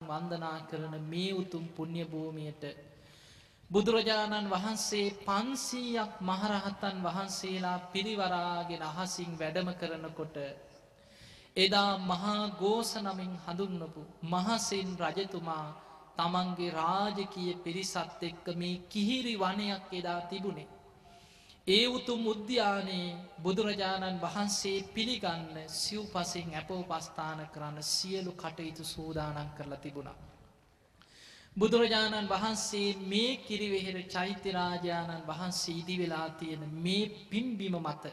වන්දනා කරන මේ උතුම් පුුණ්‍ය භූමියයට බුදුරජාණන් වහන්සේ පන්සීයක් මහරහතන් වහන්සේලා පිරිවරාගෙන අහසින් වැඩම කරනකොට එදා මහා ගෝස නමින් හඳුන්නපු මහසෙන් රජතුමා තමන්ගේ රාජකය පිරිසත් එක්ක මේ කිහිරි වනයක් එදා තිබුණේ. ඒ උතුම් උද්‍යානයේ බුදුරජාණන් වහන්සේ පිළිගන්න සිව් පසින් ඇපෝපස්ථාන කරන්න සියලු කටයුතු සූදානන් කරලා තිබුණා. බුදුරජාණන් වහන්සේ මේ කිරිවෙහෙර චෛත්‍යරාජාණන් වහන්සේ ඉදි වෙලා තියෙන මේ පින්බිම මත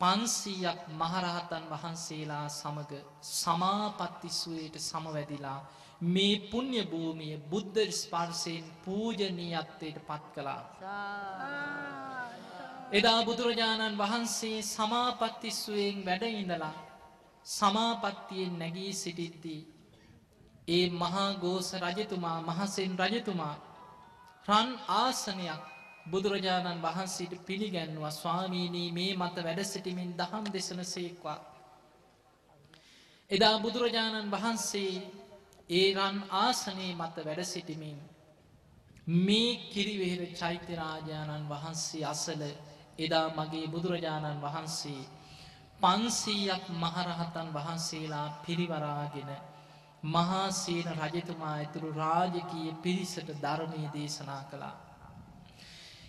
පන්සීයක් මහරහතන් වහන්සේලා සමග සමාපත්තිස්වයට සමවැදිලා මේ පුුණ්‍ය භූමිය බුද්ධ ස්පර්සයෙන් පූජනීයත්වයට පත් කලා. එදා බුදුරජාණන් වහන්සේ සමාපත්තිස්වයෙන් වැඩඉඳලා සමාපත්තියෙන් නැගී සිටිද්දී. ඒ මහා ගෝස රජතුමා මහසෙන් රජතුමා රන් ආසනයක් බුදුරජාණන් වහන්සේට පිළිගැන්වා ස්වාමීනී මේ මත වැඩ සිටිමින් දහම් දෙසන සේක්වා. එදා බුදුරජාණන් වහන්සේ ඒ රන් ආසනයේ මත වැඩ සිටිමින් මේ කිරිවෙහෙර චෛත්‍යරාජාණන් වහන්සේ අසල එදා මගේ බුදුරජාණන් වහන්සේ පන්සීයක් මහරහතන් වහන්සේලා පිරිවරාගෙන මහාසීන රජතුමා ඇතුළු රාජකය පිරිසට ධර්මය දේශනා කළා.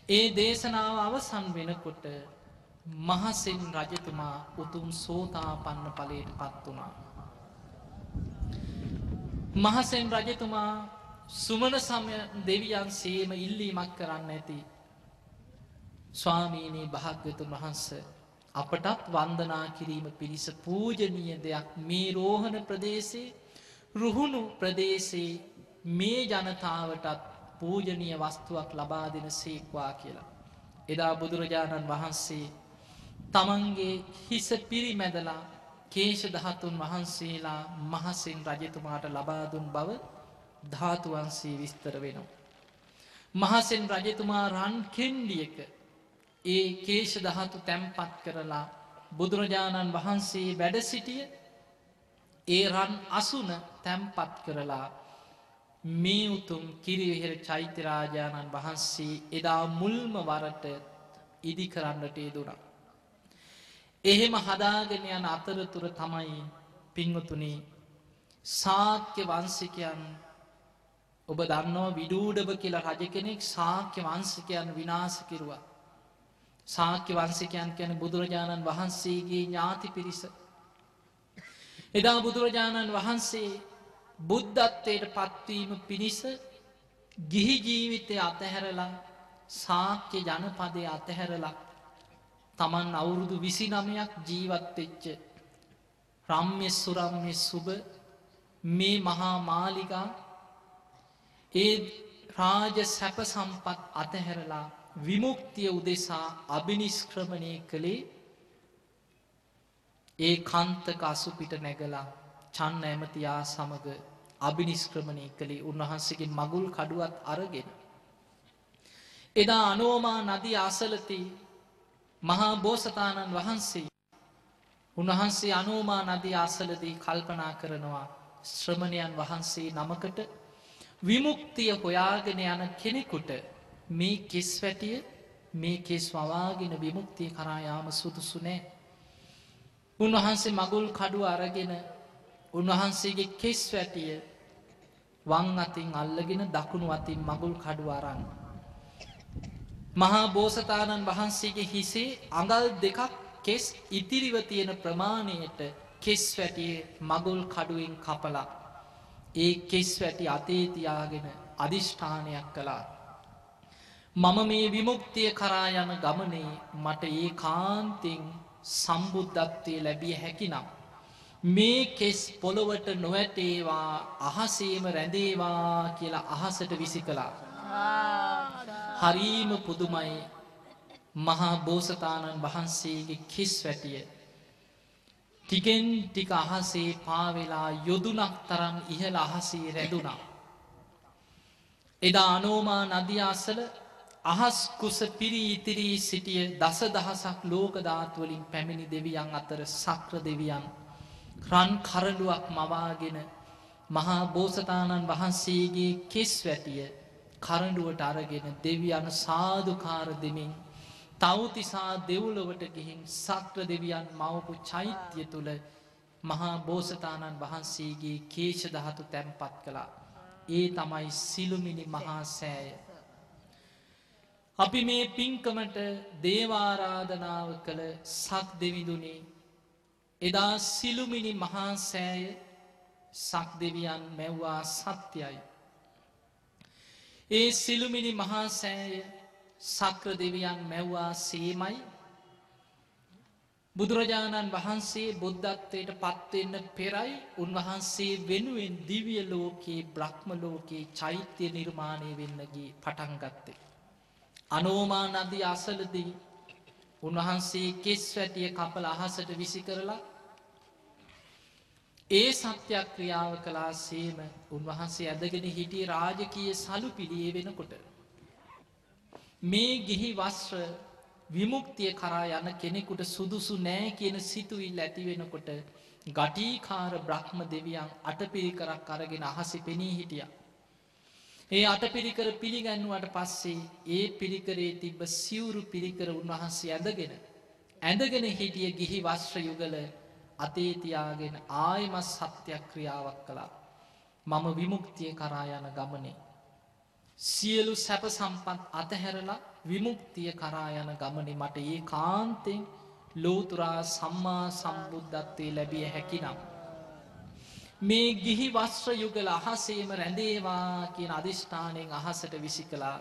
ඒ දේශනාව අවසන් වෙනකොට මහසෙන් රජතුමා උතුම් සෝතා පන්න පලයට පත් වනා. මහසෙන් රජතුමා සුමන සමය දෙවියන් සේම ඉල්ලීමක් කරන්න ඇති ස්වාමීනී භාග්‍යතුන් වහන්ස අපටත් වන්දනා කිරීම පිරිස පූජනීය දෙයක් මේ රෝහණ ප්‍රදේශේ රුහුණු ප්‍රදේශයේ මේ ජනතාවටත් පූජනීය වස්තුවක් ලබා දෙන සේක්වා කියලා. එදා බුදුරජාණන් වහන්සේ තමන්ගේ හිස පිරිමැදලා කේෂ දහතුන් වහන්සේලා මහසෙන් රජතුමාට ලබාදුන් බව ධාතුවන්සේ විස්තර වෙනවා. මහසෙන් රජතුමා රන් කෙන්ඩියක ඒ කේෂ දහතු තැම්පත් කරලා බුදුරජාණන් වහන්සේ වැඩ සිටිය ඒ රන් අසුන තැම්පත් කරලා මේ උතුම් කිරිවෙහෙර චෛත්‍යරාජාණන් වහන්සේ එදා මුල්ම වරට ඉදි කරන්නට යෙදුණා. එහෙම හදාගෙන යන අතරතුර තමයි පිංහතුනේ සාක්‍ය වංසිකයන් ඔබ දන්නවා විඩූඩභ කියලා රජ කෙනෙක් සාක්‍ය වංසිකයන් විනාස කිරුවා. සාක්‍ය වංසිකයන් කියන බුදුරජාණන් වහන්සේගේ ඥාති පිරිස. එදා බුදුරජාණන් වහන්සේ බුද්ධත්වයට පත්වීම පිණිස ගිහි ජීවිතය අතහැරලා සාක්‍ය ජනපදය අතහැරලා තමන් අවුරුදු විසි නමයක් ජීවත්වෙච්ච රම්ය සුරම්ය සුභ මේ මහා මාලිකා ඒ රාජ සැප සම්පත් අතහැරලා විමුක්තිය උදෙසා අභිනිස්ක්‍රමණය කළේ ඒ කන්තක අසුපිට නැගලා චන්න ඇමතියා සමඟ අභිනිස්ක්‍රමණය කළේ උන්වහන්සේගේ මගුල් කඩුවත් අරගෙන. එදා අනෝමා නදී අසලති මහා බෝසතාණන් වහන්සේ උන්වහන්සේ අනෝමා නදී අසලදී කල්පනා කරනවා ශ්‍රමණයන් වහන්සේ නමකට විමුක්තිය හොයාගෙන යන කෙනෙකුට මේ කෙස් වැටිය මේ කෙස් වවාගෙන විමුක්තිය කරායාම සුදුසු නෑ. උන්වහන්සේ මගුල් කඩු අරගෙන උන්වහන්සේගේ කෙස් වැටිය වං අතින් අල්ලගෙන දකුණු අතින් මගුල් කඩු අරන්න. මහා බෝසතාණන් වහන්සේගේ හිසේ අඟල් දෙකක් කෙස් ඉතිරිව තියෙන ප්‍රමාණයට කෙස් වැටියේ මගුල් කඩුවෙන් කපලා ඒ කෙස් වැටි අතේතියාගෙන අධිෂ්ඨානයක් කළා. මම මේ විමුක්තිය කරා යන ගමනේ මට ඒ කාන්තෙන් සම්බුද්ධත්වය ලැබිය හැකිනම්. මේ කෙස් පොළොවට නොවැටේවා අහසේම රැඳේවා කියලා අහසට විසි කළා. හරීම පුදුමයි මහා බෝසතාණන් වහන්සේගේ කිස් වැටිය. ටිකෙන් ටික අහසේ පාවෙලා යොදුනක් තරම් ඉහළ අහසේ රැඳුනා. එදා අනෝමා නදිය අසල අහස් කුස පිරී ඉතිරී සිටිය දස දහසක් ලෝකධාත්වලින් පැමිණි දෙවියන් අතර සක්‍ර දෙවියන් රන් කරලුවක් මවාගෙන මහා බෝසතාණන් වහන්සේගේ කෙස් වැටිය කරඩුවට අරගෙන දෙවියන් සාධකාර දෙමින් තවතිසා දෙව්ලොවට ගිහින් සක්‍ර දෙවියන් මවපු චෛත්‍යය තුළ මහා බෝසතාණන් වහන්සේගේ කේෂ දහතු තැන්පත් කළා. ඒ තමයි සිළුමිනි මහා සෑය. අපි මේ පින්කමට දේවාරාධනාව කළ සක් දෙවිදුනේ එදා සිළුමිනි මහා සෑය සක් දෙවියන් මැව්වා සත්‍යයි. ඒ සිළුමිනි මහා සෑය සක්‍ර දෙවියන් මැව්වා සේමයි බුදුරජාණන් වහන්සේ බුද්ධත්වයට පත්වෙන්න පෙරයි උන්වහන්සේ වෙනුවෙන් දිවිය ලෝකයේ බ්‍රහ්ම ලෝකයේ චෛත්‍ය නිර්මාණය වෙන්නගේ පටන්ගත්තේ. අනෝමා නදී අසලදී උන්වහන්සේ කෙස් වැටිය කපල අහසට විසි කරලා ඒ සත්‍යයක් ක්‍රියාව කලා සේම උන්වහන්සේ ඇදගෙන හිටිය රාජකය සලු පිළියේ වෙනකොට. මේ ගිහි වස්්‍ර විමුක්තිය කරා යන කෙනෙකුට සුදුසු නෑ කියන සිතුවිල් ඇතිවෙනකොට ගටීකාර බ්‍රහ්ම දෙවියන් අටපිරිකරක් අරගෙන අහසි පෙනී හිටිය. ඒ අටපිරිකර පිළිගැන්නුවට පස්සේ ඒ පිළිකරේ තිබ්බ සිවුරු පිළිකර උන්වහන්සේ ඇඳගෙන ඇඳගෙන හිටිය ගිහි වශ්‍ර යුගල අතේතියාගෙන ආයම සත්‍යයක් ක්‍රියාවක් කළා. මම විමුක්තිය කරා යන ගමනේ. සියලු සැප සම්පත් අතහැරලා විමුක්තිය කරා යන ගමන මට ඒ කාන්තෙන් ලෝතුරා සම්මා සම්බුද්ධත්වය ලැබිය හැකිනම්. මේ ගිහි වස්්‍ර යුගල අහසේම රැඳේවා කියන අධිෂ්ඨානයෙන් අහසට විසි කලා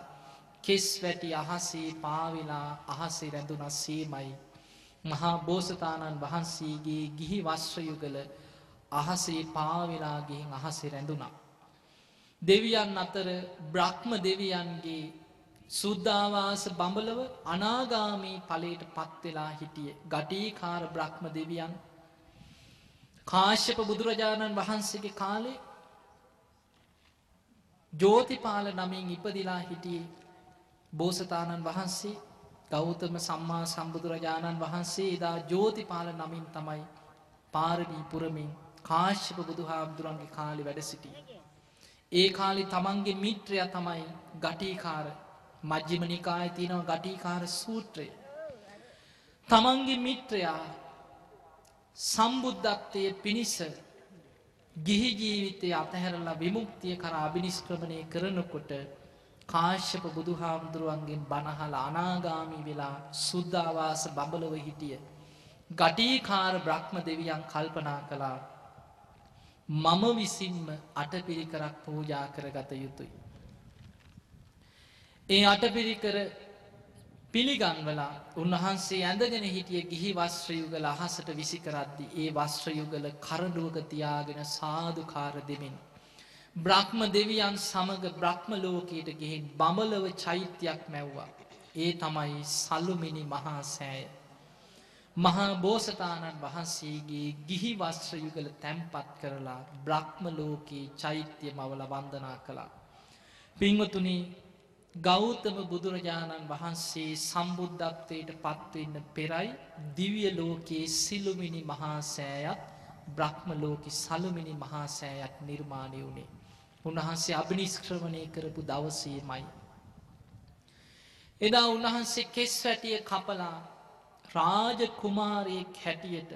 කෙස් වැටි අහසේ පාවිලා අහසේ රැඳුනත් සේමයි. මහා බෝසතාණන් වහන්සේගේ ගිහි වස්්‍රයුගල අහසේ පාවෙලා ගිහින් අහසේ රැඳුනා. දෙවියන් අතර බ්‍රහ්ම දෙවියන්ගේ සුද්ධවාස බඹලව අනාගාමී පලට පත්වෙලා හිටිය ගටීකාර බ්‍රහ්ම දෙවියන් කාශ්‍යප බුදුරජාණන් වහන්සේගේ කාලේ ජෝතිපාල නමින් ඉපදිලා හිටියේ බෝසතාණන් වහන්සේ ගෞතම සම්මා සම්බුදුරජාණන් වහන්සේ එදා ජෝතිපාල නමින් තමයි පාරණී පුරමින් කාශ්‍යප බුදු හාමුදුරන්ගේ කාලි වැඩ සිටිය. ඒ කාලි තමන්ගේ මිත්‍රය තමයි ගටීකාර මජ්්‍යම නිකාය තියෙනව ගටීකාර සූත්‍රය. තමන්ගේ මිත්‍රයා සම්බුද්ධත්වය පිණිස ගිහි ජීවිතය අතහැරලා විමුක්තිය කර අභිනිස්ක්‍රමණය කරනකොට කාශ්‍යප බුදු හාමුදුරුවන්ගෙන් බණහල අනාගාමී වෙලා සුද්ධවාස බඹලව හිටිය. ගටීකාර බ්‍රහ්ම දෙවියන් කල්පනා කළා මම විසින්ම අටපිරිකරක් පූජා කරගත යුතුයි. ඒ අටපිරිකර පිළිගන්වලා උන්වහන්සේ ඇඳගෙන හිටිය ගිහි වස්්‍රයුගල අහසට විසි කරද්දි ඒ වස්්‍රයුගල කරඩුවක තියාගෙන සාධකාර දෙමින්. බ්‍රහ්ම දෙවියන් සමඟ බ්‍රහ්ම ලෝකයට ගෙහින් බඹලව චෛත්‍යයක් මැව්වා. ඒ තමයි සල්ලුමිනි මහා සෑය. මහා බෝසතාණන් වහන්සේගේ ගිහි වස්්‍රයුගල තැම්පත් කරලා බ්‍රහ්ම ලෝකයේ චෛත්‍යය මවල වන්දනා කළා. පිංවතුනි ගෞතම බුදුරජාණන් වහන්සේ සම්බුද්ධත්වයට පත්වන්න පෙරයි දිවිය ලෝකයේ සිළුමිනි මහා සෑයත් බ්‍රහ්ම ලෝකෙ සලුමිනි මහා සෑයක් නිර්මාණය වුණේ. උන්වහන්සේ අභිනිස්ක්‍රමණය කරපු දවසේමයි. එදා උන්වහන්සේ කෙස් වැටිය කපලා රාජ කුමාරයෙක් හැටියට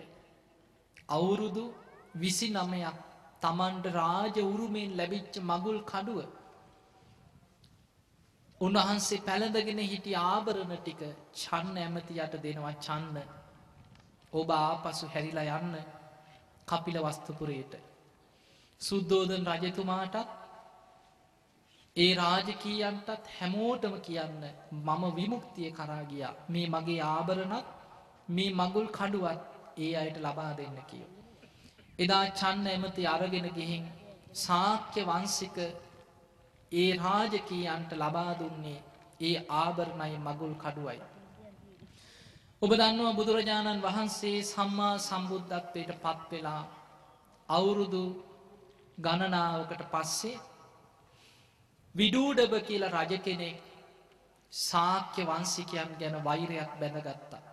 අවුරුදු විසි නමයක් තමන්ට රාජ උරුමෙන් ලැබිච්ච මගුල් කඩුව උන්වහන්සේ පැළඳගෙන හිටිය ආභරණ ටික චන්න ඇමති යට දෙනවා චන්න ඔබ ආපසු හැරිලා යන්න කපිල වස්තුපුරයට. සුද්දෝදන් රජතුමාටත් ඒ රාජකීයන්ටත් හැමෝටම කියන්න මම විමුක්තිය කරාගිය මේ මගේ ආභරණත් මේ මගුල් කඩුවත් ඒ අයට ලබා දෙන්න කියෝ. එදා චන්න ඇමති අරගෙන ගිහින් සාක්‍ය වංසික ඒ රාජකීයන්ට ලබා දුන්නේ ඒ ආභරණයි මගුල් කඩුවයි. ඔබ දන්නවා බුදුරජාණන් වහන්සේ සම්මා සම්බුද්ධත්වයට පත්වෙලා අවුරුදු ගණනාවකට පස්සේ විඩූඩබ කියල රජ කෙනෙක් සාක්‍ය වංසිකයන් ගැන වෛරයක් බැඳගත්තා.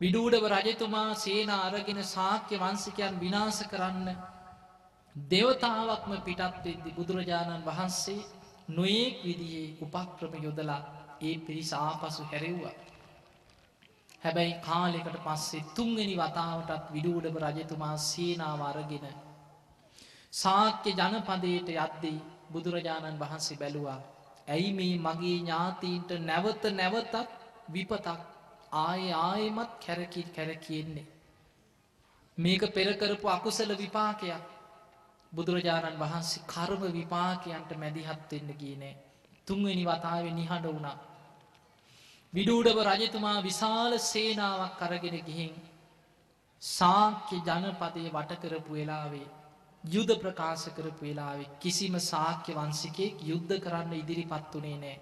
විඩූඩව රජතුමා සේන අරගෙන සාක්‍ය වංසිකයන් විනාස කරන්න දෙවතාවක්ම පිටත් වෙද්දි බුදුරජාණන් වහන්සේ නොයෙක් විදිහේ උපක්‍රම යොදලා ඒ පිරිස ආපසු හැරෙව්වා. හැබැයි කාලෙකට පස්සේ තුන්වෙනි වතාවටත් විඩූඩම රජතුමා සේනාව අරගෙන සාක්‍ය ජනපදයට යද්දී බුදුරජාණන් වහන්සේ බැලුවා. ඇයි මේ මගේ ඥාතීන්ට නැවත නැවතත් විපතක් ආය ආයමත් කැරකි කැර කියෙන්නේ. මේක පෙරකරපු අකුසල විපාකයක් බුදුරජාණන් වහන්සේ කර්ම විපාකයන්ට මැදිහත්වෙන්න කියනේ. තුන්වෙනි වතාව නිහඬ වුණා. විඩූඩව රජතුමා විශාල සේනාවක් කරගෙන ගිහින් සාක්‍ය ජනපදය වටකරපු වෙලාවේ යුද ප්‍රකාශ කරපු වෙලාවේ කිසිම සාක්‍ය වන්සිකෙක් යුද්ධ කරන්න ඉදිරිපත් වනේ නෑ.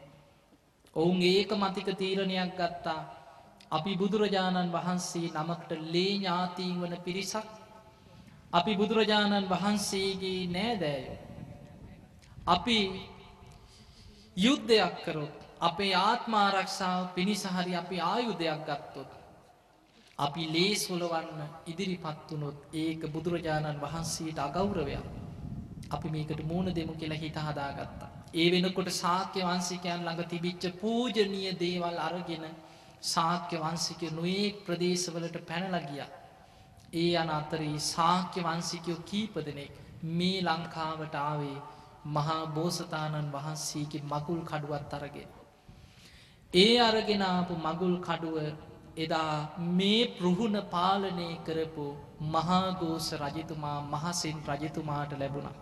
ඔවුන් ඒක මතික තීරණයක් ගත්තා අපි බුදුරජාණන් වහන්සේ නමකට ලේ ඥාතීන් වන පිරිසක් අපි බුදුරජාණන් වහන්සේගේ නෑදෑයෝ. අපි යුද්ධයක් කරොත් අපේ ආත්මාරක්ෂාව පිණිසහරි අපි ආයුධයක් ගත්තොත්. අපි ලේ සොලවන්න ඉදිරිපත් වනොත් ඒක බුදුරජාණන් වහන්සේට අගෞරවයක්. අපි මේකට මූුණ දෙමු කියලා හිත හදාගත්තා. ඒ වෙනකොට සාක්‍ය වන්සිකයන් ළඟ තිබිච්ච පූජනීය දේවල් අරගෙන සාක්‍ය වන්සික නොඒක් ප්‍රදේශවලට පැනලගිය. ඒ අන අතරේ සාක්‍ය වන්සිකයෝ කීප දෙනෙක් මේ ලංකාවට ආවේ මහා බෝසතාණන් වහන්සේගේ මගුල් කඩුවත් අරගෙන. ඒ අරගෙනාපු මගුල් කඩුව එදා මේ පෘහුණ පාලනය කරපු මහාගෝස රජතුමා මහසෙන් රජතුමාට ලැබුණා.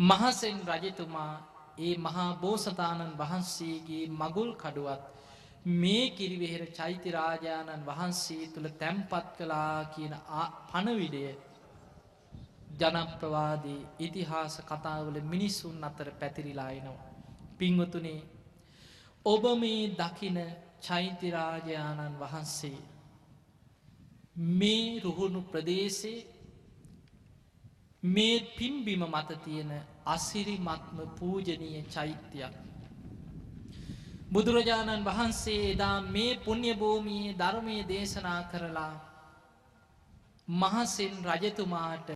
මහසෙන් රජතුමා ඒ මහා බෝසතාණන් වහන්සේගේ මගුල් කඩුවත් මේ කිරිවෙහෙර චෛතිරාජාණන් වහන්සේ තුළ තැම්පත් කලා කියන පණවිඩය ජනප්‍රවාදී ඉතිහාස කතාවල මිනිස්සුන් අතර පැතිරිලායනවා. පිංවතුනේ ඔබ මේ දකින චෛත්‍යරාජයාණන් වහන්සේ මේ රුහුණු ප්‍රදේශේ මේ පිම්බිම මත තියෙන අසිරිමත්ම පූජනීය චෛත්‍යයක්. බුදුරජාණන් වහන්සේ එදා මේ පුුණ්‍ය භූමියයේ ධර්මය දේශනා කරලා මහසෙන් රජතුමාට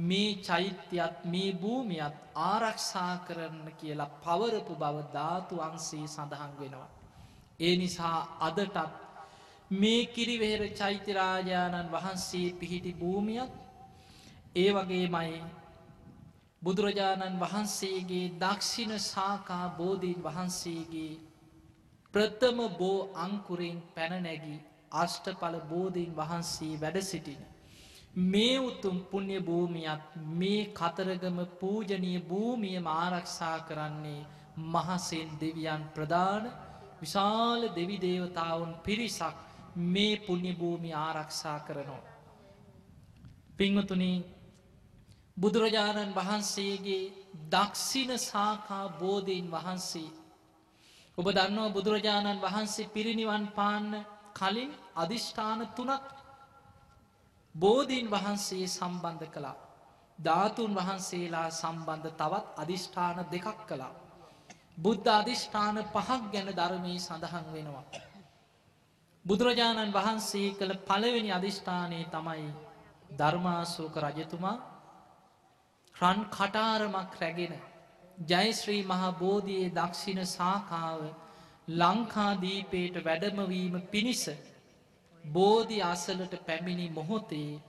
මේ චෛත්‍යයත් මේ භූමියත් ආරක්ෂා කරන්න කියලා පවරපු බව ධාතු අන්සේ සඳහන් වෙනවා. ඒ නිසා අදටත් මේ කිරිවෙහෙර චෛත්‍යරාජාණන් වහන්සේ පිහිටි භූමියත් ඒ වගේ මයි බුදුරජාණන් වහන්සේගේ දක්ෂිණ සාකා බෝධීන් වහන්සේගේ ප්‍රථම බෝ අංකුරෙන් පැනනැගී අෂ්ටඵල බෝධීන් වහන්සේ වැඩ සිටින. මේ උතුම් පුුණ්‍ය භූමියත් මේ කතරගම පූජනය භූමියම ආරක්ෂා කරන්නේ මහසෙන් දෙවියන් ප්‍රධාන විශාල දෙවි දේවතාවුන් පිරිසක් මේ පුුණ්‍ය භූමි ආරක්ෂා කරනවා. පිංහතුනී බුදුරජාණන් වහන්සේගේ දක්ෂින සාකා බෝධීන් වහන්සේ. ඔබ දන්නවා බුදුරජාණන් වහන්සේ පිරිනිවන් පාන්න කලින් අධිෂ්ඨාන තුනක් බෝධීන් වහන්සේ සම්බන්ධ කළා. ධාතුන් වහන්සේලා සම්බන්ධ තවත් අධිෂ්ඨාන දෙකක් කළා. බුද්ධ අධිෂ්ඨාන පහක් ගැන ධර්මී සඳහන් වෙනවා. බුදුරජාණන් වහන්සේ කළ පළවෙනි අධිෂ්ඨානය තමයි ධර්මාසෝක රජතුමා රන් කටාරමක් රැගෙන ජයශ්‍රී මහා බෝධයේ දක්ෂිණ සාකාව ලංකාදීපයට වැඩමවීම පිණිස බෝධි අසලට පැමිණි මොහොතේ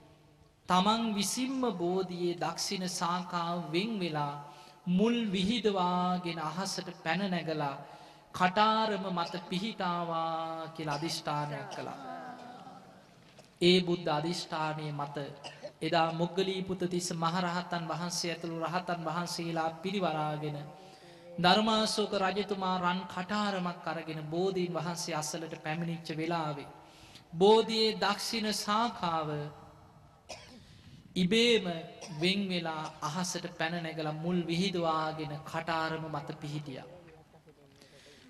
තමන් විසිම්ම බෝධයේ දක්ෂිණ සාකාව වෙන් වෙලා මුල් විහිදවාගෙන අහසට පැන නැගලා කටාරම මත පිහිටාවා කියල අධිෂ්ඨානයක් කළා. ඒ බුද්ධ අධිෂ්ඨානය මත එදා මොග්ගලී පුතතිස්ස මහරහතන් වහන්සේ ඇතුළු රහතන් වහන්සේලා පිරිවරාගෙන ධර්මාසෝක රජතුමා රන් කටාරමක් අරගෙන බෝධීන් වහන්සේ අස්සලට පැමිණිච්ච වෙලාවේ. බෝධයේ දක්ෂිණ සාකාව ඉබේම වෙංවෙලා අහසට පැනනැගල මුල් විහිදවාගෙන කටාරම මත පිහිටිය.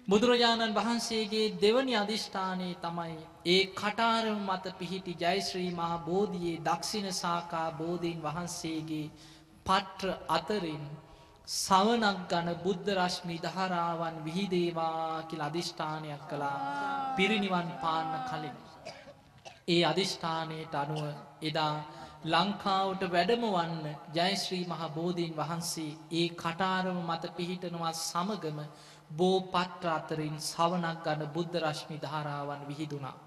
බුදුරජාණන් වහන්සේගේ දෙවනි අධිෂ්ඨානයේ තමයි ඒ කටාරම මත පිහිටි ජයිශ්‍රී මහා බෝධයේ දක්ෂිණ සාකා බෝධීන් වහන්සේගේ පට්‍ර අතරින් සවනක් ගන බුද්ධ රශ්මි දහරාවන් විහිදේවා කියල අධිෂ්ඨානයක් කළා පිරිනිවන් පාන්න කලින්. ඒ අධිෂ්ඨානයට අනුව එදා ලංකාවට වැඩම වන්න ජයශ්‍රී මහ බෝධීන් වහන්සේ ඒ කටාරම මත පිහිටනවා සමගම බෝ පත්‍ර අතරින් සවනක් ගන්න බුද්ධ රශ්මි ධාරාවන් විහිදුනා.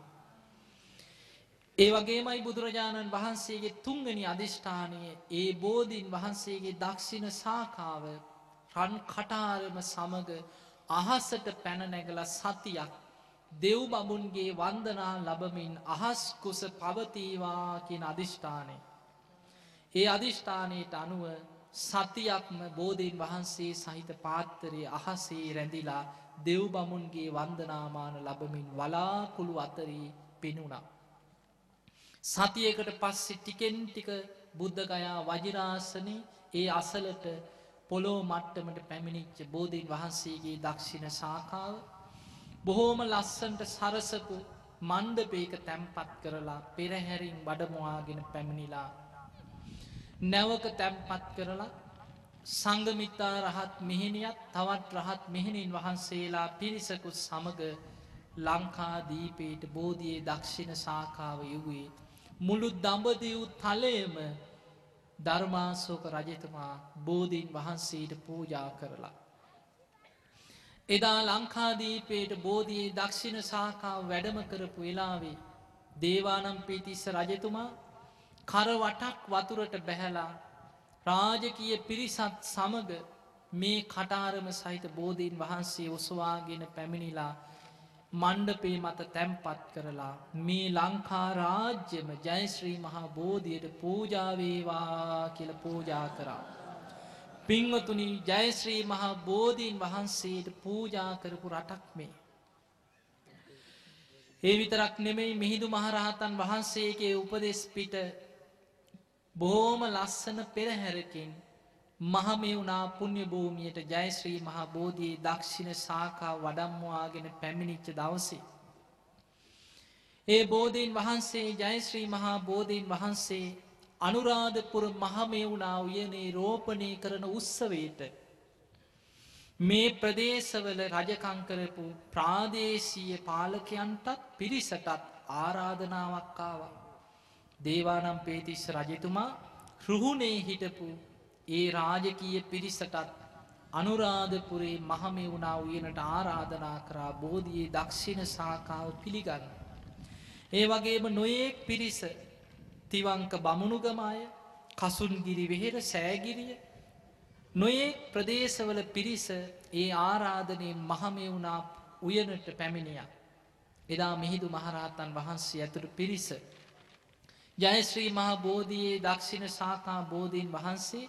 ඒ වගේමයි බුදුරජාණන් වහන්සේගේ තුංගනි අධිෂ්ඨානය ඒ බෝධීන් වහන්සේගේ දක්ෂිණ සාකාව රන් කටාරම සමග අහසට පැනනැගල සතියක් දෙව් බමුන්ගේ වන්දනා ලබමින් අහස් කුස පවතීවා කියන අධිෂ්ඨානය. ඒ අධිෂ්ඨානයට අනුව සතියක්ම බෝධීන් වහන්සේ සහිත පාත්තරය අහසේ රැඳිලා දෙව් බමුන්ගේ වන්දනාමාන ලබමින් වලාකුළු අතරී පෙනුණා. සතියකට පස්සෙ ටිකෙන් ටික බුද්ධගයා වජිරාසනය ඒ අසලට පොලෝ මට්ටමට පැමිණිච්ච බෝධීන් වහන්සේගේ දක්ෂිණ සාකාව බොහෝම ලස්සන්ට සරසපු මණ්ඩපේක තැම්පත් කරලා පෙරහැරින් වඩමවාගෙන පැමිණිලා නැවක තැම්පත් කරලා සංගමිතා රහත් මෙහිනියත් තවත් රහත් මෙහිණින් වහන්සේලා පිරිසකුත් සමග ලංකාදීපේට බෝධයේ දක්ෂිණ සාකාව යුවේ මුළු දඹදිව් තලයම ධර්මාසෝක රජතුමා බෝධීන් වහන්සේට පූජා කරලා. එදා ලංකාදීපේට බෝධයේ දක්ෂිණ සාකාව වැඩම කරපු වෙලාවේ දේවානම් පිතිස්ස රජතුමා කරවටක් වතුරට බැහැලා රාජකය පිරිසත් සමග මේ කටාරම සහිත බෝධීන් වහන්සේ ඔසවාගෙන පැමිණිලා මණ්ඩපේ මත තැම්පත් කරලා මේ ලංකා රාජ්‍යම ජයශ්‍රී මහා බෝධියට පූජාවේවා කියල පූජා කරා. පිංවතුනි ජයශ්‍රී මහා බෝධීන් වහන්සේට පූජා කරපු රටක් මේ. ඒ විතරක් නෙමෙයි මිහිදු මහරහතන් වහන්සේගේ උපදෙස් පිට බෝම ලස්සන පෙරහැරකින් මහමෙවුනා පුුණ්‍ය භූමියයට ජයශ්‍රී මහා බෝධී දක්ෂිණ සාකා වඩම්මවාගෙන පැමිණිච්ච දවසේ. ඒ බෝධීන් වහන්සේ ජයශ්‍රී මහා බෝධීන් වහන්සේ අනුරාධපුර මහමෙවුනා උයනේ රෝපණය කරන උත්සවයට මේ ප්‍රදේශවල රජකංකරපු ප්‍රාදේශීය පාලකයන්ටත් පිරිසටත් ආරාධනාවක්කාවා. දේවානම් පේතිස්ස රජතුමා රුහුණේ හිටපු ඒ රාජකීය පිරිසටත් අනුරාධපුරේ මහමෙවුනා උයනට ආරාධනා කරා බෝධයේ දක්ෂිණ සාකාව පිළිගන්න. ඒ වගේම නොයෙක් පිරිස තිවංක බමුණුගමාය කසුන්ගිරි වෙහෙර සෑගිරිය නොයෙක් ප්‍රදේශවල පිරිස ඒ ආරාධනය මහමෙවුනා උයනට පැමිණිය. එදා මිහිදු මහරහතන් වහන්සේ ඇතුළු පිරිස ජයශ්‍රී මහා බෝධයේ දක්ෂිණ සාකා බෝධීන් වහන්සේ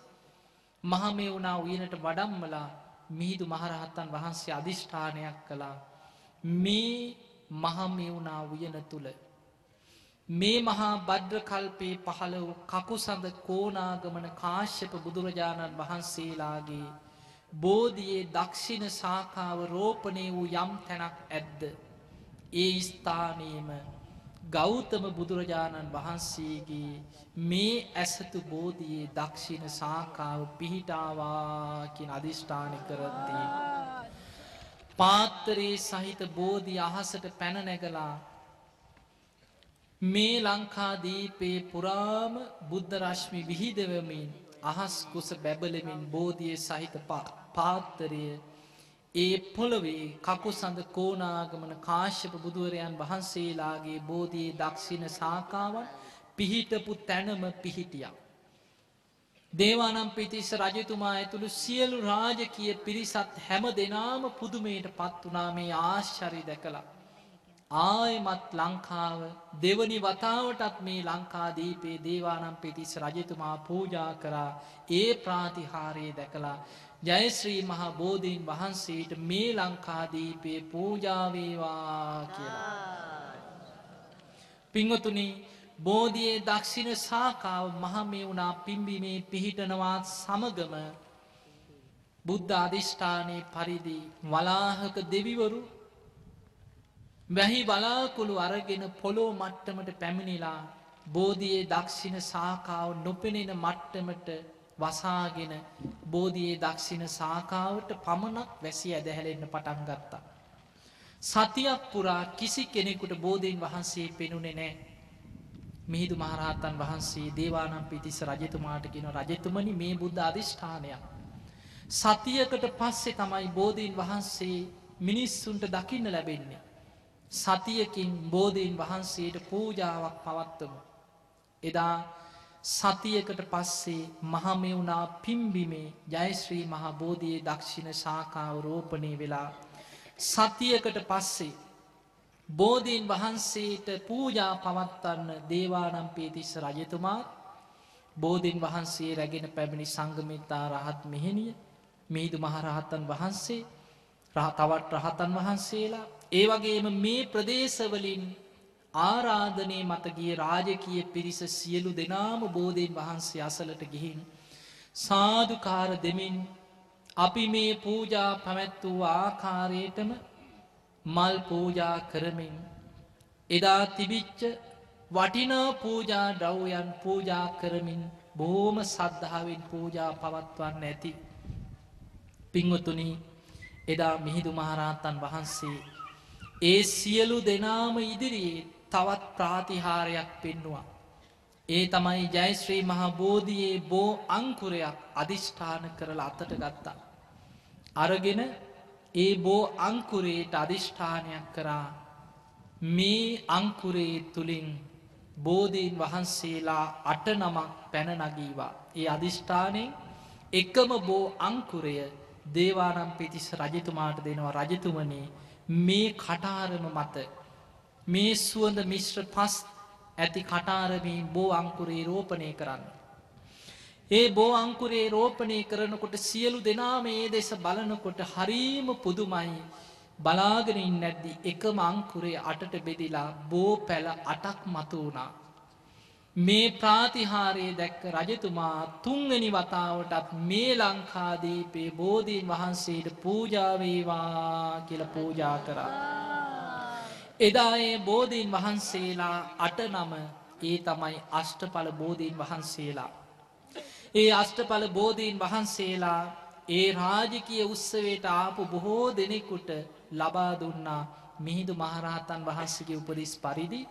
මහමේ වුණා උයනට වඩම්මලා මිහිදු මහරහත්තන් වහන්සේ අධිෂ්ඨානයක් කළා. මේ මහමේ වුණා උයන තුළ මේ මහා බද්්‍ර කල්පේ පහළ වූ කකුසඳ කෝනාගමන කාශ්‍යප බුදුරජාණන් වහන්සේලාගේ බෝධයේ දක්ෂිණ සාකාව රෝපණය වූ යම් තැනක් ඇද්ද? ඒ ස්ථානයම ගෞතම බුදුරජාණන් වහන්සේගේ මේ ඇසතු බෝධයේ දක්ෂිණ සාකාව පිහිටාවා කියෙන අධිෂ්ඨාන කරද්දී. පාත්තරයේ සහිත බෝධි අහසට පැනනැගලා මේ ලංකාදීපේ පුරාම බුද්ධරශ්මි විහිදවමින් අහස් කුස බැබලමින් බෝධිය සහිත පාත්තරය ඒ පොළොවේ කකු සඳ කෝනාගමන කාශ්‍යප බුදුවරයන් වහන්සේලාගේ බෝධයේ දක්ෂිණ සාකාවන් පිහිටපු තැනම පිහිටියක්. දේවානම් පිතිස්ස රජතුමා ඇතුළු සියලු රාජකිය පිරිසත් හැම දෙනාම පුදුමයට පත් වනා මේ ආශ්චරි දැකලා. ආයමත් ලංකාව දෙවනි වතාවටත් මේ ලංකාදීපේ දේවානම් පිතිස් රජතුමා පූජා කරා ඒ ප්‍රාතිහාරයේ දැකලා ජයශ්‍රී මහා බෝධීන් වහන්සේට මේ ලංකාදීපේ පූජාවේවා කියලා. පිංහතුනි බෝධයේ දක්ෂිණ සාකාව මහමේ වුණා පිම්බිමේ පිහිටනවාත් සමගම බුද්ධ අධිෂ්ඨානය පරිදි වලාහක දෙවිවරු වැහි බලාකුළු අරගෙන පොලෝ මට්ටමට පැමිණිලා බෝධයේ දක්ෂිණ සාකාව නොපෙනෙන මට්ටමට වසාගෙන බෝධයේ දක්ෂිණ සාකාවට පමණක් වැසි ඇදහැලෙන්න පටන් ගත්තා. සතියක් පුරා කිසි කෙනෙකුට බෝධීන් වහන්සේ පෙනුනෙ නෑ. මිහිදු මහරහත්තන් වහන්සේ දේවානම් පිතිස රජතුමාට කියන රජතුමනි මේ බුද්ධ අධිෂ්ඨානයක්. සතියකට පස්සේ තමයි බෝධීන් වහන්සේ මිනිස්සුන්ට දකින්න ලැබෙන්නේ. සතියකින් බෝධීන් වහන්සේට පූජාවක් පවත්වමු. එදා සතියකට පස්සේ මහමෙවුනා පිම්බිමේ ජයශ්‍රී මහා බෝධයේ දක්ෂිණ ශාකාව රෝපණය වෙලා සතියකට පස්සේ බෝධීන් වහන්සේට පූජා පවත්වන්න දේවානම් පේතිස්ස රජතුමා බෝධීන් වහන්සේ රැගෙන පැමිණි සංගමිතා රහත් මෙහෙණිය මිහිදු මහරහතන් වහන්සේ තවත් රහතන් වහන්සේලා ඒ වගේම මේ ප්‍රදේශවලින් ආරාධනය මතගිය රාජකය පිරිස සියලු දෙනාම බෝධීන් වහන්සේ අසලට ගිහින් සාධකාර දෙමින් අපි මේ පූජා පැමැත් වූ ආකාරයටම මල් පූජා කරමින් එදා තිබිච්ච වටිනා පූජා ඩව්යන් පූජා කරමින් බෝම සද්ධාවෙන් පූජා පවත්වන්න ඇති. පිංවතුනි එදා මිහිදු මහරහතන් වහන්සේ ඒ සියලු දෙනාම ඉදිරියේ තවත් ප්‍රාතිහාරයක් පෙන්නවා. ඒ තමයි ජයශ්‍රී මහා බෝධයේ බෝ අංකුරයක් අධිෂ්ඨාන කරලා අතට ගත්තා. අරගෙන ඒ බෝ අංකුරේට අධිෂ්ඨානයක් කරා මේ අංකුරේ තුළින් බෝධීන් වහන්සේලා අට නමක් පැනනගීවා. ඒ අධිෂ්ඨානයෙන් එකම බෝ අංකුරය දේවානම් පිතිස් රජතුමාට දෙනවා රජතුමනේ මේ කටාරම මත මේ සුවඳ මිශ්‍ර පස් ඇති කටාරමින් බෝ අංකුරේ රෝපණය කරන්න. ඒ බෝ අංකුරේ රෝපණය කරනකොට සියලු දෙනා මේ දෙස බලනකොට හරීම පුදුමයි බලාගෙනින් නැද්දි එකම අංකුරේ අටට බෙදිලා බෝ පැල අටක් මතු වුණා. මේ ප්‍රාතිහාරයේ දැක්ක රජතුමා තුන්වැනි වතාවටත් මේ ලංකාදීපේ බෝධීන් වහන්සේට පූජාවේවා කියල පූජා කරා. එදා ඒ බෝධීන් වහන්සේලා අට නම ඒ තමයි අෂ්ටඵල බෝධීන් වහන්සේලා. ඒ අෂ්ටඵල බෝධීන් වහන්සේලා ඒ රාජිකය උත්සවයට ආපු බොහෝ දෙනෙකුට ලබා දුන්නා මිහිදු මහරහතන් වහන්සගේ උපරිස් පරිදි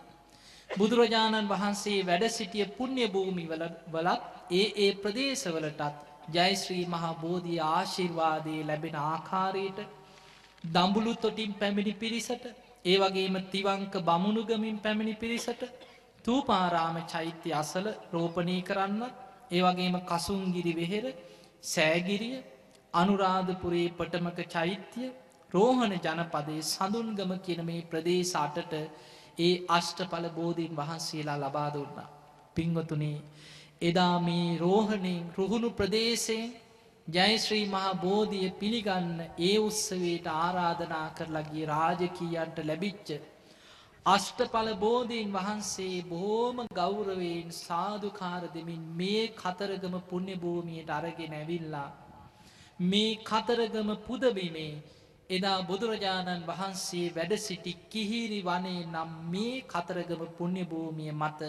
බුදුරජාණන් වහන්සේ වැඩ සිටිය පුුණ්‍ය භූමි වලත් ඒ ඒ ප්‍රදේශවලටත් ජයිශ්‍රී මහා බෝධී ආශිර්වාදය ලැබෙන ආකාරයට දම්බුලු තොටින් පැමිණි පිරිසට ඒ වගේම තිවංක බමුණුගමින් පැමිණි පිරිසට තූපාරාම චෛත්‍ය අසල රෝපණී කරන්නත් ඒ වගේම කසුන්ගිරි වෙහෙර සෑගිරිය අනුරාධපුරේ පටමක චෛත්‍ය රෝහණ ජනපදයේ සඳුන්ගම කියන මේ ප්‍රදේශ අටට ඒ අෂ්ටඵල බෝධීන් වහන්සේලා ලබා දුන්නා. පිංවතුනේ එදා මේ රෝහණයෙන් රුහුණු ප්‍රදේශයෙන් ජයශ්‍රී මහා බෝධිය පිළිගන්න ඒ උත්සවයට ආරාධනා කරලගේ රාජකීයන්ට ලැබිච්ච අෂ්ටඵල බෝධීන් වහන්සේ බොහෝම ගෞරවයෙන් සාධකාර දෙමින් මේ කතරගම පුුණ්‍ය භූමියයට අරගෙන ඇවිල්ලා. මේ කතරගම පුදබිමේ එදා බුදුරජාණන් වහන්සේ වැඩ සිටි කිහිරි වනේ නම් මේ කතරගම පුුණ්‍ය භූමිය මත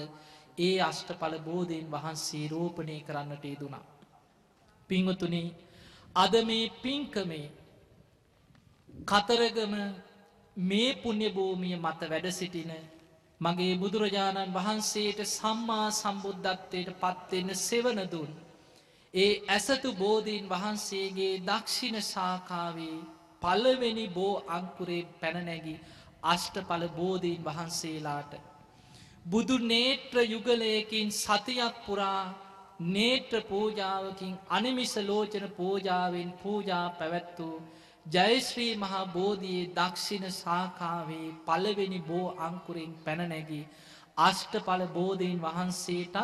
ඒ අෂ්ටඵල බෝධීන් වහන්සේ රෝපණය කරන්නට යෙදුනා. පිංහතුනි අද මේ පින්කමේ කතරගම මේ පුුණ්‍ය භූමිය මත වැඩ සිටින මගේ බුදුරජාණන් වහන්සේට සම්මා සම්බුද්ධත්වයට පත්වෙන්න සෙවනදුන්. ඒ ඇසතු බෝධීන් වහන්සේගේ දක්ෂිණ ශාකාවේ පලවෙනි බෝ අංකුරේ පැනනැගි අෂ්ටඵල බෝධීන් වහන්සේලාට. බුදු නේත්‍ර යුගලයකින් සතියක් පුරා නේත්‍ර පූජාවකින් අනිමිස ලෝචන පූජාවෙන් පූජා පැවැත්වූ ජයශ්‍රී මහා බෝධයේ දක්ෂිණ සාකාවේ පලවෙනි බෝ අංකුරෙන් පැනනැගි අෂ්ටඵල බෝධීන් වහන්සේටත්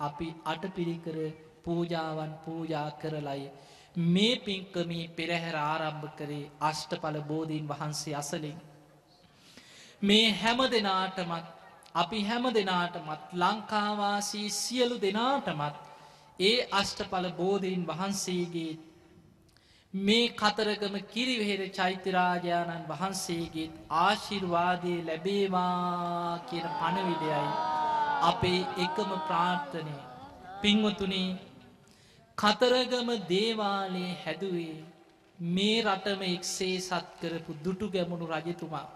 අපි අටපිරිකර පූජාවන් පූජා කරලයි. මේ පින්කමී පෙරහැර ආරම්භ කරේ අෂ්ටඵල බෝධීන් වහන්සේ අසලින්. මේ හැම දෙනාටමත් අපි හැම දෙනාටමත් ලංකාවාසී සියලු දෙනාටමත් ඒ අෂ්ටඵල බෝධීන් වහන්සේගේ මේ කතරගම කිරිවෙහෙර චෛත්‍යරාජාණන් වහන්සේගේත් ආශිර්වාදය ලැබේවා කියන පණවිඩයයි අපේ එකම ප්‍රාර්ථනය පින්වතුනේ කතරගම දේවාලේ හැදුවේ මේ රටම එක්සේ සත් කරපු දුටු ගැමුණු රජතුමා.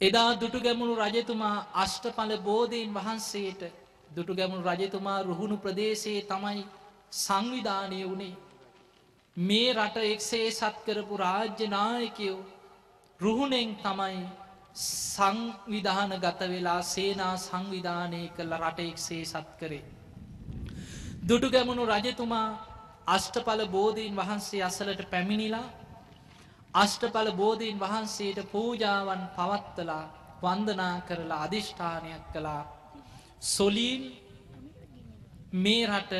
එදා දුටු ගැමුණු රජතුමා අෂ්ටඵල බෝධීන් වහන්සේට දුටු ගැමුණු රජතුමා රුහුණු ප්‍රදේශයේ තමයි සංවිධානය වුණේ. මේ රට එක්සේ සත් කරපු රාජ්‍ය නායකයෝ රුහුණෙන් තමයි සංවිධාන ගත වෙලා සේනා සංවිධානය කළ රට එක්සේ සත් කරේ. දුටු ගැමුණු රජතුමා අෂ්ටඵල බෝධීන් වහන්සේ අසලට පැමිණිලා අෂ්ටඵල බෝධීන් වහන්සේට පූජාවන් පවත්වලා වන්දනා කරලා අධිෂ්ඨානයක් කළා සොලීන් මේ රට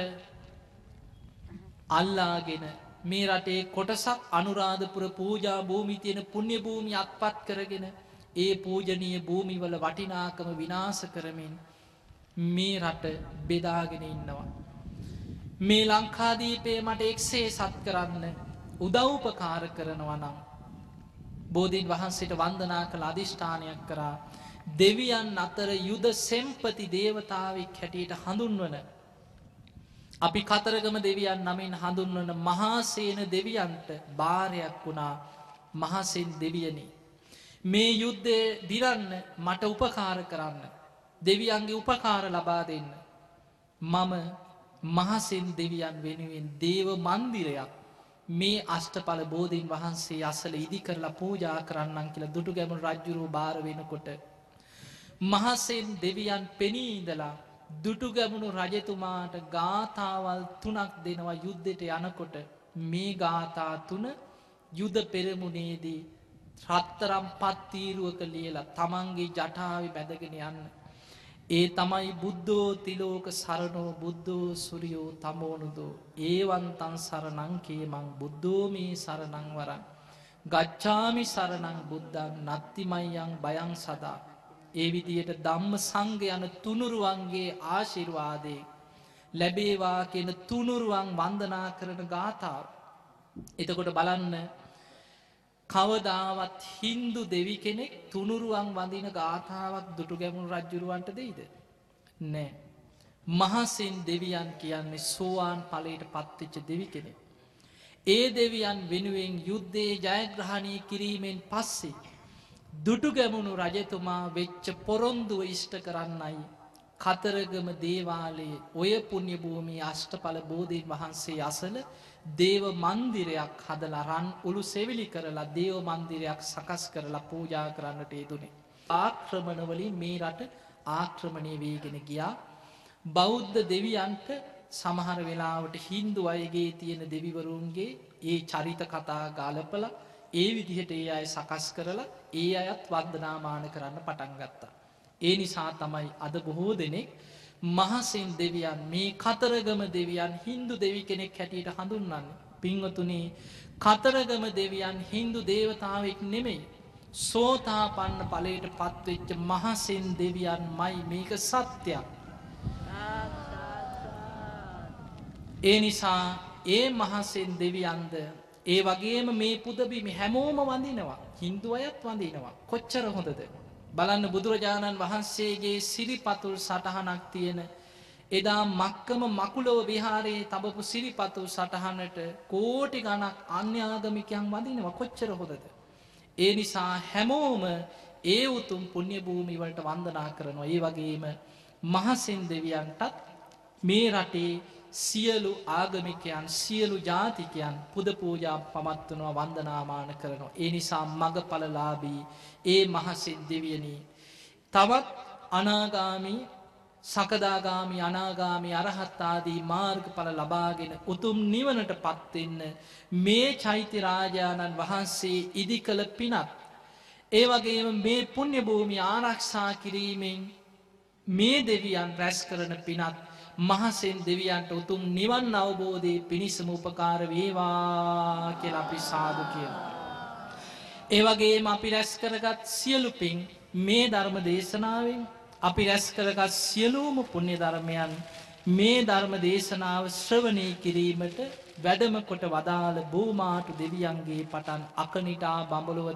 අල්ලාගෙන මේ රටේ කොටසක් අනුරාධපුර පූජා භූමි තියෙන පුුණ්‍ය භූමි අත්පත් කරගෙන ඒ පූජනීය භූමිවල වටිනාකම විනාස කරමින් මේ රට බෙදාගෙන ඉන්නවා. මේ ලංකාදීපය මට එක්සේ සත් කරන්න උදව්පකාර කරනවා නම් බෝධීන් වහන්සේට වන්දනා කළ අධිෂ්ඨානයක් කරා දෙවියන් අතර යුද සෙම්පති දේවතාවෙක් හැටියට හඳුන්වන අපි කතරගම දෙවියන් නමින් හඳුන්වන මහාසේන දෙවියන්ට භාරයක් වුණා මහසෙන් දෙවියනි. මේ යුද්ධය දිරන්න මට උපකාර කරන්න. දෙවියන්ගේ උපකාර ලබා දෙන්න. මම මහසෙන් දෙවියන් වෙනුවෙන් දේව මන්දිරයක් මේ අෂ්ටඵල බෝධීන් වහන්සේ අසල ඉදි කරලා පූජා කරන්නන් කියලා දුටු ගැමුණු රජ්ජුරුව භාර වෙනකොට. මහසෙන් දෙවියන් පෙනීඉදලා දුටු ගැමුණු රජතුමාට ගාථාවල් තුනක් දෙනවා යුද්ධෙට යනකොට මේ ගාථා තුන යුද පෙරමුණේදී රත්තරම් පත්තීරුවක ලියලා තමන්ගේ ජටාවි බැදගෙන යන්න. ඒ තමයි බුද්ධෝ තිලෝක සරණෝ බුද්ධෝ සුරියෝ තමෝනුදෝ. ඒවන්තන් සරණංකේ මං බුද්ධෝමී සරණංවරන් ගච්ඡාමි සරණං බුද්ධන් නත්තිමයියන් බයං සදා. ඒ විදියට ධම්ම සංඝ යන තුනුරුවන්ගේ ආශිර්වාදේ ලැබේවා කියන තුනුරුවන් වන්දනා කරන ගාථාව. එතකොට බලන්න කවදාවත් හින්දු දෙවි කෙනෙක් තුනුරුවන් වඳින ගාථාවක් දුටු ගැමුණු රජ්ජුරුවන්ට දෙයිද. නෑ. මහසින් දෙවියන් කියන්නේ සෝවාන් පලට පත්තිච්ච දෙවි කෙනෙ. ඒ දෙවියන් වෙනුවෙන් යුද්ධයේ ජයග්‍රහණය කිරීමෙන් පස්සේ දුටු ගැමුණු රජතුමා වෙච්ච පොරොන්දුව ඉෂ්ට කරන්නයි. කතරගම දේවාලයේ ඔය පුුණ්‍ය භූමී අෂ්ටඵල බෝධීන් වහන්සේ අසල දේව මන්දිරයක් හදල රන් උළු සෙවිලි කරලා දේව මන්දිරයක් සකස් කරලා පූජා කරන්නට ඒදුනේ. ආක්‍රමණවලින් මේ රට ආක්‍රමණය වේගෙන ගියා බෞද්ධ දෙවියන්ට සමහර වෙලාවට හින්දු අයගේ තියෙන දෙවිවරුන්ගේ ඒ චරිත කතා ගාලපල ඒ විදිහට ඒ අය සකස් කරලා ඒ අයත් වර්ධනාමාන කරන්න පටන් ගත්තා. ඒ නිසා තමයි අද බොහෝ දෙනෙක් මහසින් දෙවියන් මේ කතරගම දෙවියන් හින්දු දෙවි කෙනෙක් හැටියට හඳුන්වන්න. පින්වතුනේ කතරගම දෙවියන් හින්දු දේවතාවෙක් නෙමෙයි. සෝතා පන්න පලට පත්වෙච්ච මහසින් දෙවියන් මයි මේක සත්‍යයක්. ඒ නිසා ඒ මහසෙන් දෙවියන්ද ඒ වගේම මේ පුදබිම හැමෝම වඳිනවා. හින්දු අයත් වඳිනවා. කොච්චර හොඳද? බලන්න බුදුරජාණන් වහන්සේගේ සිරිපතුල් සටහනක් තියෙන එදා මක්කම මකුලව විහාරයේ තබපු සිරිපතුල් සටහනට කෝටි ගණක් අන්‍යාගමිකයන් වඳිනවා. කොච්චර හොදද. ඒ නිසා හැමෝම ඒ උතුම් පුුණ්‍ය භූමිවලට වන්දනා කරනවා. ඒ වගේම මහසින් දෙවියන්ටත් මේ රටේ සියලු ආගමිකයන් සියලු ජාතිකයන් පුද පූජා පමත්වනවා වන්දනාමාන කරනවා. ඒ නිසා මග පලලාබී ඒ මහසිත් දෙවියනී. තවත් අනාගාමී සකදාගාමි අනාගාමි අරහත්තාදී මාර්ගඵල ලබාගෙන උතුම් නිවනට පත්වෙන්න මේ චෛත්‍යරාජාණන් වහන්සේ ඉදි කළ පිනත්. ඒ වගේම මේ පුුණ්‍ය භූමි ආරක්ෂා කිරීමෙන් මේ දෙවියන් රැස් කරන පිනත් මහසෙන් දෙවියන්ට උතුම් නිවන් අවබෝධය පිණිසම උපකාර වේවා කියලා අපි සාදු කියන. ඒවගේ අපි රැස් කරගත් සියලු පින් මේ ධර්ම දේශනාවෙන් අපි රැස් කරගත් සියලූම පුුණ්‍ය ධර්මයන් මේ ධර්ම දේශනාව ශ්‍රවණය කිරීමට වැඩම කොට වදාළ බෝමාටු දෙවියන්ගේ පටන් අකනිටා බඹලුව